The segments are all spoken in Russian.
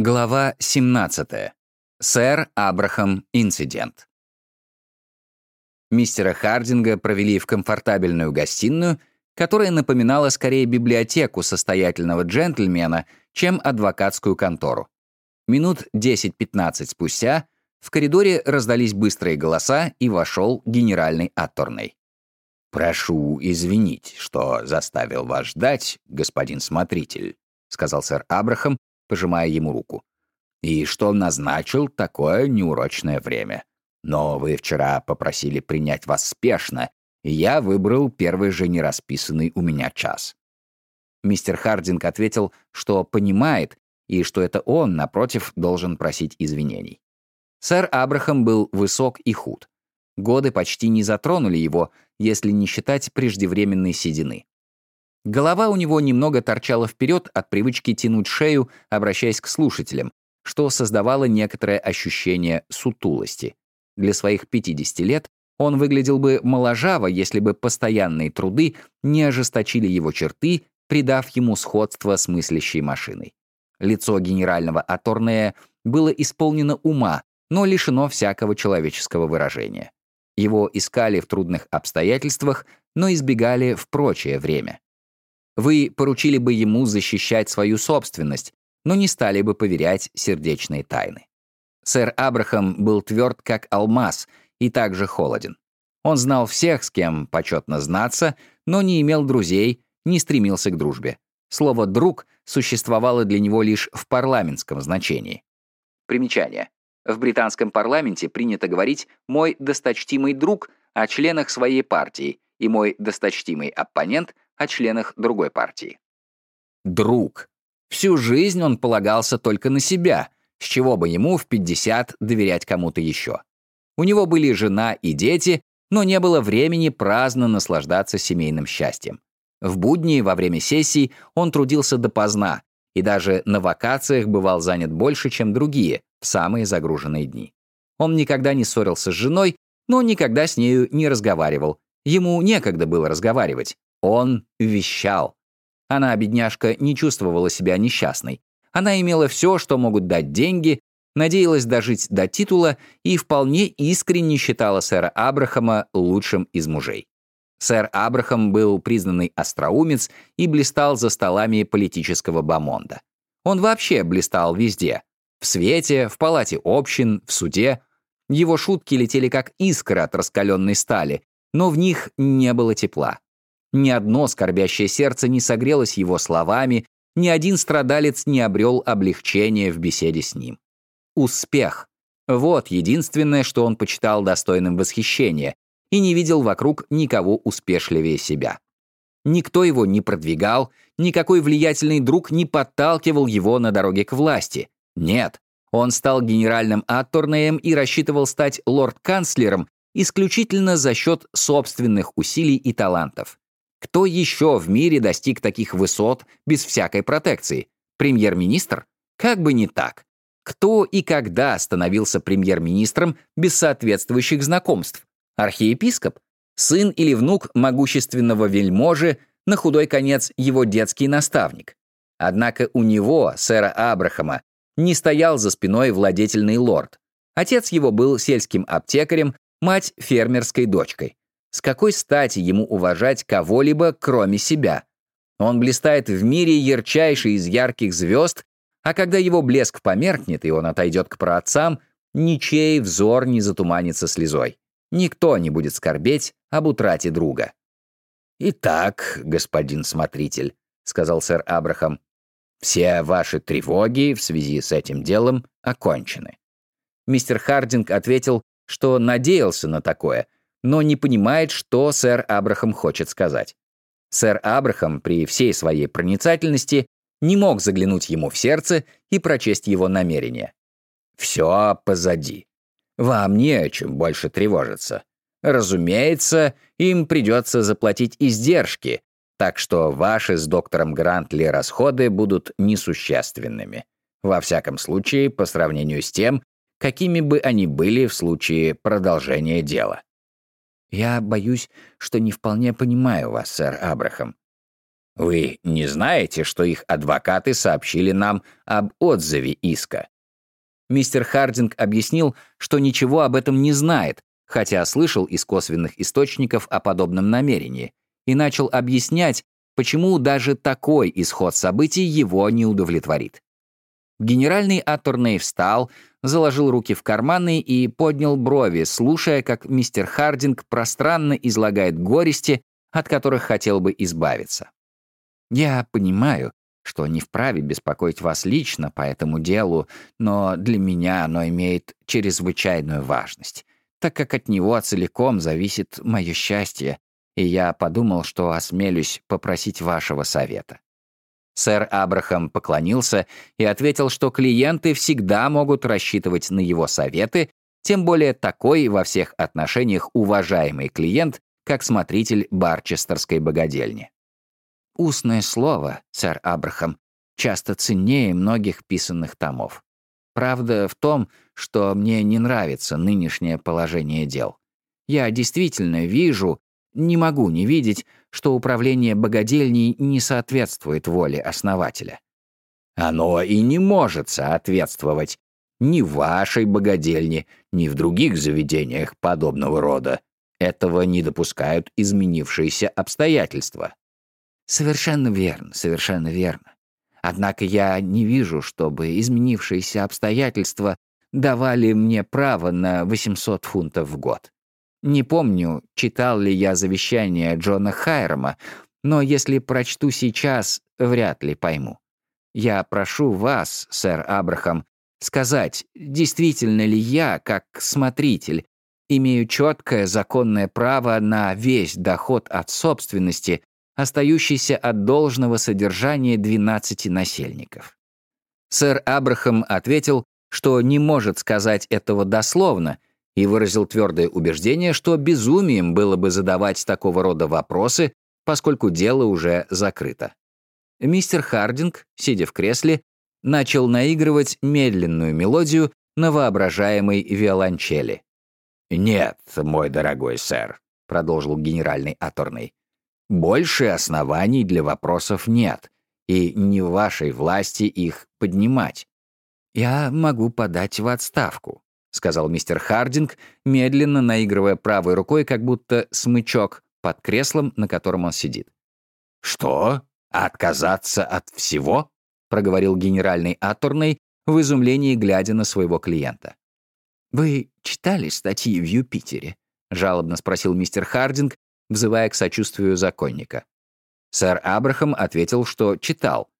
Глава 17. Сэр Абрахам Инцидент. Мистера Хардинга провели в комфортабельную гостиную, которая напоминала скорее библиотеку состоятельного джентльмена, чем адвокатскую контору. Минут 10-15 спустя в коридоре раздались быстрые голоса, и вошел генеральный атторный. «Прошу извинить, что заставил вас ждать, господин смотритель», — сказал сэр Абрахам, пожимая ему руку. «И что назначил такое неурочное время. Но вы вчера попросили принять вас спешно, и я выбрал первый же нерасписанный у меня час». Мистер Хардинг ответил, что понимает, и что это он, напротив, должен просить извинений. Сэр Абрахам был высок и худ. Годы почти не затронули его, если не считать преждевременной седины. Голова у него немного торчала вперед от привычки тянуть шею, обращаясь к слушателям, что создавало некоторое ощущение сутулости. Для своих 50 лет он выглядел бы моложаво, если бы постоянные труды не ожесточили его черты, придав ему сходство с мыслящей машиной. Лицо генерального Аторнея было исполнено ума, но лишено всякого человеческого выражения. Его искали в трудных обстоятельствах, но избегали в прочее время. Вы поручили бы ему защищать свою собственность, но не стали бы поверять сердечные тайны. Сэр Абрахам был тверд, как алмаз, и также холоден. Он знал всех, с кем почетно знаться, но не имел друзей, не стремился к дружбе. Слово «друг» существовало для него лишь в парламентском значении. Примечание. В британском парламенте принято говорить «мой досточтимый друг» о членах своей партии и «мой досточтимый оппонент» о членах другой партии. Друг. Всю жизнь он полагался только на себя, с чего бы ему в 50 доверять кому-то еще. У него были жена и дети, но не было времени праздно наслаждаться семейным счастьем. В будни во время сессий он трудился допоздна и даже на вакациях бывал занят больше, чем другие, в самые загруженные дни. Он никогда не ссорился с женой, но никогда с нею не разговаривал. Ему некогда было разговаривать. Он вещал. Она, бедняжка, не чувствовала себя несчастной. Она имела все, что могут дать деньги, надеялась дожить до титула и вполне искренне считала сэра Абрахама лучшим из мужей. Сэр Абрахам был признанный остроумец и блистал за столами политического бомонда. Он вообще блистал везде. В свете, в палате общин, в суде. Его шутки летели как искра от раскаленной стали, но в них не было тепла. Ни одно скорбящее сердце не согрелось его словами, ни один страдалец не обрел облегчения в беседе с ним. Успех. Вот единственное, что он почитал достойным восхищения, и не видел вокруг никого успешливее себя. Никто его не продвигал, никакой влиятельный друг не подталкивал его на дороге к власти. Нет, он стал генеральным атторнеем и рассчитывал стать лорд-канцлером исключительно за счет собственных усилий и талантов. Кто еще в мире достиг таких высот без всякой протекции? Премьер-министр? Как бы не так. Кто и когда становился премьер-министром без соответствующих знакомств? Архиепископ? Сын или внук могущественного вельможи, на худой конец его детский наставник? Однако у него, сэра Абрахама, не стоял за спиной владетельный лорд. Отец его был сельским аптекарем, мать — фермерской дочкой. С какой стати ему уважать кого-либо, кроме себя? Он блистает в мире ярчайший из ярких звезд, а когда его блеск померкнет, и он отойдет к праотцам, ничей взор не затуманится слезой. Никто не будет скорбеть об утрате друга. «Итак, господин смотритель», — сказал сэр Абрахам, «все ваши тревоги в связи с этим делом окончены». Мистер Хардинг ответил, что надеялся на такое — но не понимает, что сэр Абрахам хочет сказать. Сэр Абрахам при всей своей проницательности не мог заглянуть ему в сердце и прочесть его намерения. «Все позади. Вам не о чем больше тревожиться. Разумеется, им придется заплатить издержки, так что ваши с доктором Грантли расходы будут несущественными. Во всяком случае, по сравнению с тем, какими бы они были в случае продолжения дела. «Я боюсь, что не вполне понимаю вас, сэр Абрахам». Вы не знаете, что их адвокаты сообщили нам об отзыве иска? Мистер Хардинг объяснил, что ничего об этом не знает, хотя слышал из косвенных источников о подобном намерении, и начал объяснять, почему даже такой исход событий его не удовлетворит. Генеральный Аторней встал, заложил руки в карманы и поднял брови, слушая, как мистер Хардинг пространно излагает горести, от которых хотел бы избавиться. «Я понимаю, что не вправе беспокоить вас лично по этому делу, но для меня оно имеет чрезвычайную важность, так как от него целиком зависит мое счастье, и я подумал, что осмелюсь попросить вашего совета». Сэр Абрахам поклонился и ответил, что клиенты всегда могут рассчитывать на его советы, тем более такой во всех отношениях уважаемый клиент, как смотритель барчестерской богадельни. Устное слово, сэр Абрахам, часто ценнее многих писанных томов. Правда в том, что мне не нравится нынешнее положение дел. Я действительно вижу, не могу не видеть, что управление богадельней не соответствует воле основателя. Оно и не может соответствовать ни в вашей богадельне, ни в других заведениях подобного рода. Этого не допускают изменившиеся обстоятельства. Совершенно верно, совершенно верно. Однако я не вижу, чтобы изменившиеся обстоятельства давали мне право на 800 фунтов в год. Не помню, читал ли я завещание Джона Хайрама, но если прочту сейчас, вряд ли пойму. Я прошу вас, сэр Абрахам, сказать, действительно ли я, как смотритель, имею четкое законное право на весь доход от собственности, остающийся от должного содержания 12 насельников. Сэр Абрахам ответил, что не может сказать этого дословно, и выразил твердое убеждение, что безумием было бы задавать такого рода вопросы, поскольку дело уже закрыто. Мистер Хардинг, сидя в кресле, начал наигрывать медленную мелодию на воображаемой виолончели. «Нет, мой дорогой сэр», — продолжил генеральный аторный, «больше оснований для вопросов нет, и не в вашей власти их поднимать. Я могу подать в отставку. — сказал мистер Хардинг, медленно наигрывая правой рукой, как будто смычок под креслом, на котором он сидит. «Что? Отказаться от всего?» — проговорил генеральный аторный, в изумлении глядя на своего клиента. «Вы читали статьи в Юпитере?» — жалобно спросил мистер Хардинг, взывая к сочувствию законника. Сэр Абрахам ответил, что читал.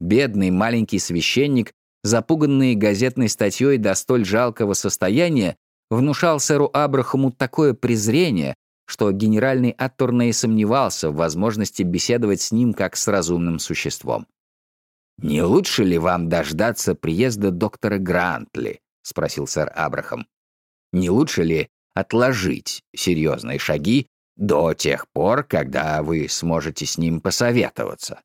Бедный маленький священник запуганный газетной статьей до столь жалкого состояния, внушал сэру Абрахаму такое презрение, что генеральный Атторней сомневался в возможности беседовать с ним как с разумным существом. «Не лучше ли вам дождаться приезда доктора Грантли?» — спросил сэр Абрахам. «Не лучше ли отложить серьезные шаги до тех пор, когда вы сможете с ним посоветоваться?»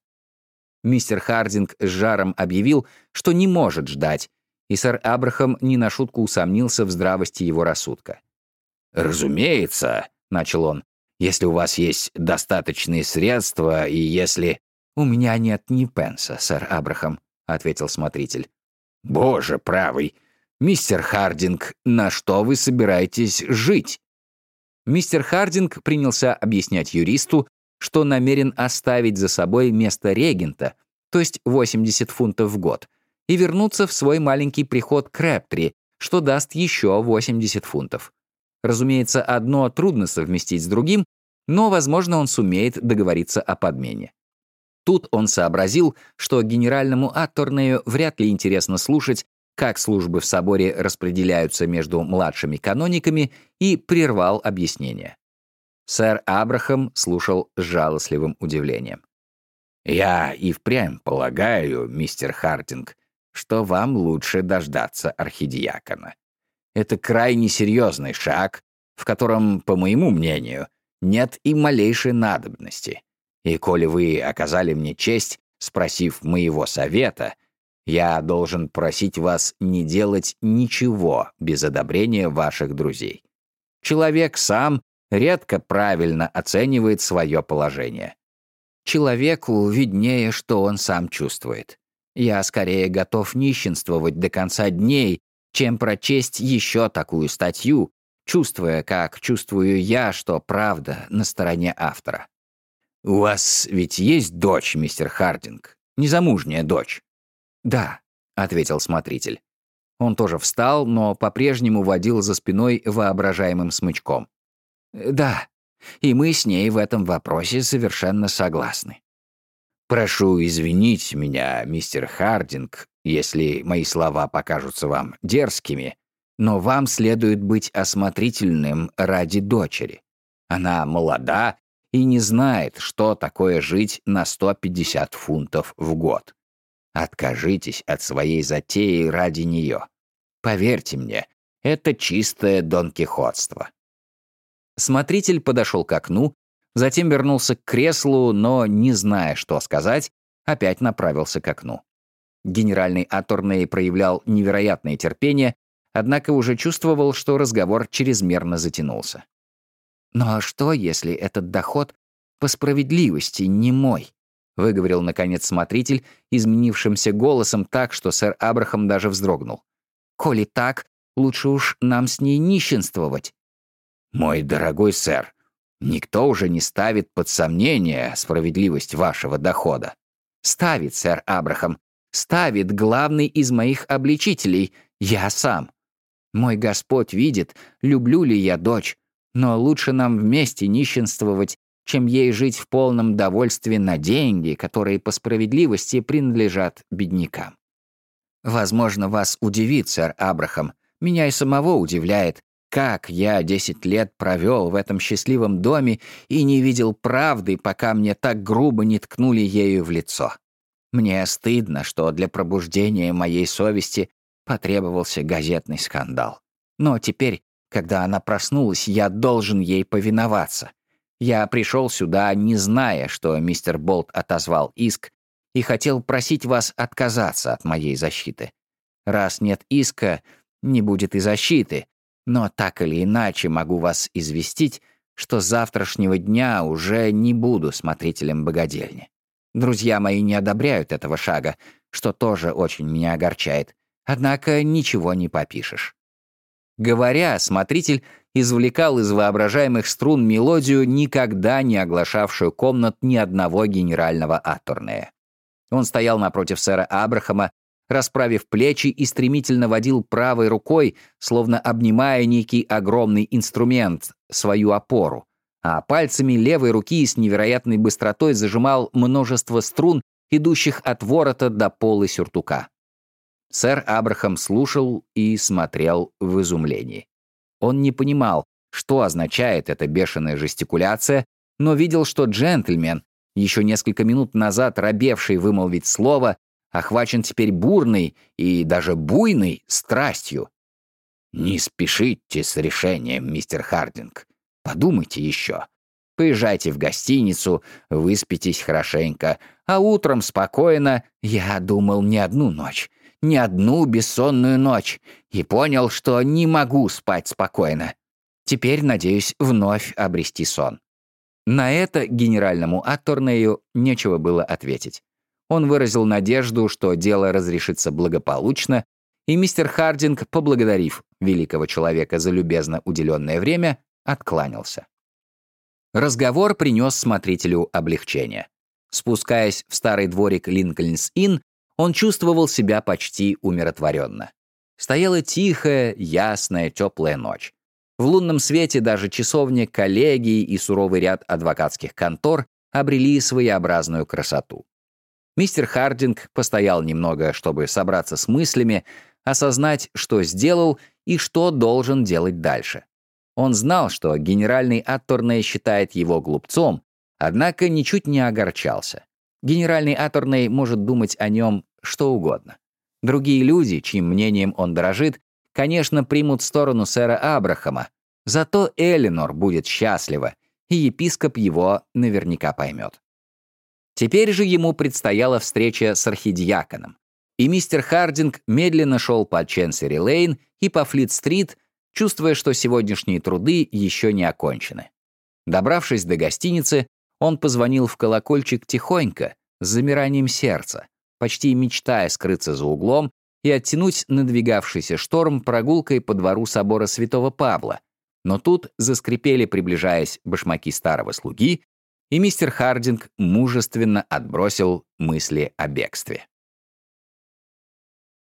Мистер Хардинг с жаром объявил, что не может ждать, и сэр Абрахам не на шутку усомнился в здравости его рассудка. «Разумеется», — начал он, — «если у вас есть достаточные средства и если...» «У меня нет ни пенса, сэр Абрахам», — ответил смотритель. «Боже правый! Мистер Хардинг, на что вы собираетесь жить?» Мистер Хардинг принялся объяснять юристу, что намерен оставить за собой место регента, то есть 80 фунтов в год, и вернуться в свой маленький приход Крэптри, что даст еще 80 фунтов. Разумеется, одно трудно совместить с другим, но, возможно, он сумеет договориться о подмене. Тут он сообразил, что генеральному Атторнею вряд ли интересно слушать, как службы в соборе распределяются между младшими канониками, и прервал объяснение. Сэр Абрахам слушал с жалостливым удивлением. «Я и впрямь полагаю, мистер Хартинг, что вам лучше дождаться архидиакона. Это крайне серьезный шаг, в котором, по моему мнению, нет и малейшей надобности. И коли вы оказали мне честь, спросив моего совета, я должен просить вас не делать ничего без одобрения ваших друзей. Человек сам редко правильно оценивает свое положение. Человеку виднее, что он сам чувствует. Я скорее готов нищенствовать до конца дней, чем прочесть еще такую статью, чувствуя, как чувствую я, что правда на стороне автора. «У вас ведь есть дочь, мистер Хардинг? Незамужняя дочь?» «Да», — ответил смотритель. Он тоже встал, но по-прежнему водил за спиной воображаемым смычком. «Да, и мы с ней в этом вопросе совершенно согласны. Прошу извинить меня, мистер Хардинг, если мои слова покажутся вам дерзкими, но вам следует быть осмотрительным ради дочери. Она молода и не знает, что такое жить на 150 фунтов в год. Откажитесь от своей затеи ради нее. Поверьте мне, это чистое донкихотство. Смотритель подошел к окну, затем вернулся к креслу, но, не зная, что сказать, опять направился к окну. Генеральный Аторней проявлял невероятное терпение, однако уже чувствовал, что разговор чрезмерно затянулся. «Ну а что, если этот доход по справедливости не мой?» — выговорил, наконец, смотритель, изменившимся голосом так, что сэр Абрахам даже вздрогнул. «Коли так, лучше уж нам с ней нищенствовать. «Мой дорогой сэр, никто уже не ставит под сомнение справедливость вашего дохода». «Ставит, сэр Абрахам, ставит главный из моих обличителей, я сам. Мой Господь видит, люблю ли я дочь, но лучше нам вместе нищенствовать, чем ей жить в полном довольстве на деньги, которые по справедливости принадлежат беднякам. Возможно, вас удивит, сэр Абрахам, меня и самого удивляет, как я десять лет провел в этом счастливом доме и не видел правды, пока мне так грубо не ткнули ею в лицо. Мне стыдно, что для пробуждения моей совести потребовался газетный скандал. Но теперь, когда она проснулась, я должен ей повиноваться. Я пришел сюда, не зная, что мистер Болт отозвал иск, и хотел просить вас отказаться от моей защиты. Раз нет иска, не будет и защиты, но так или иначе могу вас известить, что с завтрашнего дня уже не буду смотрителем богадельни. Друзья мои не одобряют этого шага, что тоже очень меня огорчает. Однако ничего не попишешь. Говоря, смотритель извлекал из воображаемых струн мелодию, никогда не оглашавшую комнат ни одного генерального аторнея. Он стоял напротив сэра Абрахама расправив плечи и стремительно водил правой рукой, словно обнимая некий огромный инструмент, свою опору, а пальцами левой руки с невероятной быстротой зажимал множество струн, идущих от ворота до пола сюртука. Сэр Абрахам слушал и смотрел в изумлении. Он не понимал, что означает эта бешеная жестикуляция, но видел, что джентльмен, еще несколько минут назад робевший вымолвить слово, охвачен теперь бурной и даже буйной страстью. «Не спешите с решением, мистер Хардинг. Подумайте еще. Поезжайте в гостиницу, выспитесь хорошенько, а утром спокойно, я думал не одну ночь, не одну бессонную ночь, и понял, что не могу спать спокойно. Теперь надеюсь вновь обрести сон». На это генеральному Атторнею нечего было ответить. Он выразил надежду, что дело разрешится благополучно, и мистер Хардинг, поблагодарив великого человека за любезно уделенное время, откланялся. Разговор принес смотрителю облегчение. Спускаясь в старый дворик Линкольнс-Инн, он чувствовал себя почти умиротворенно. Стояла тихая, ясная, теплая ночь. В лунном свете даже часовня коллегии и суровый ряд адвокатских контор обрели своеобразную красоту. Мистер Хардинг постоял немного, чтобы собраться с мыслями, осознать, что сделал и что должен делать дальше. Он знал, что генеральный Атторней считает его глупцом, однако ничуть не огорчался. Генеральный Атторней может думать о нем что угодно. Другие люди, чьим мнением он дорожит, конечно, примут сторону сэра Абрахама, зато Эленор будет счастлива, и епископ его наверняка поймет. Теперь же ему предстояла встреча с архидиаконом. И мистер Хардинг медленно шел по Ченсери-Лейн и по Флит-стрит, чувствуя, что сегодняшние труды еще не окончены. Добравшись до гостиницы, Он позвонил в колокольчик тихонько, с замиранием сердца, почти мечтая скрыться за углом и оттянуть надвигавшийся шторм прогулкой по двору собора святого Павла. Но тут заскрипели, приближаясь, башмаки старого слуги, и мистер Хардинг мужественно отбросил мысли о бегстве.